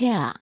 care.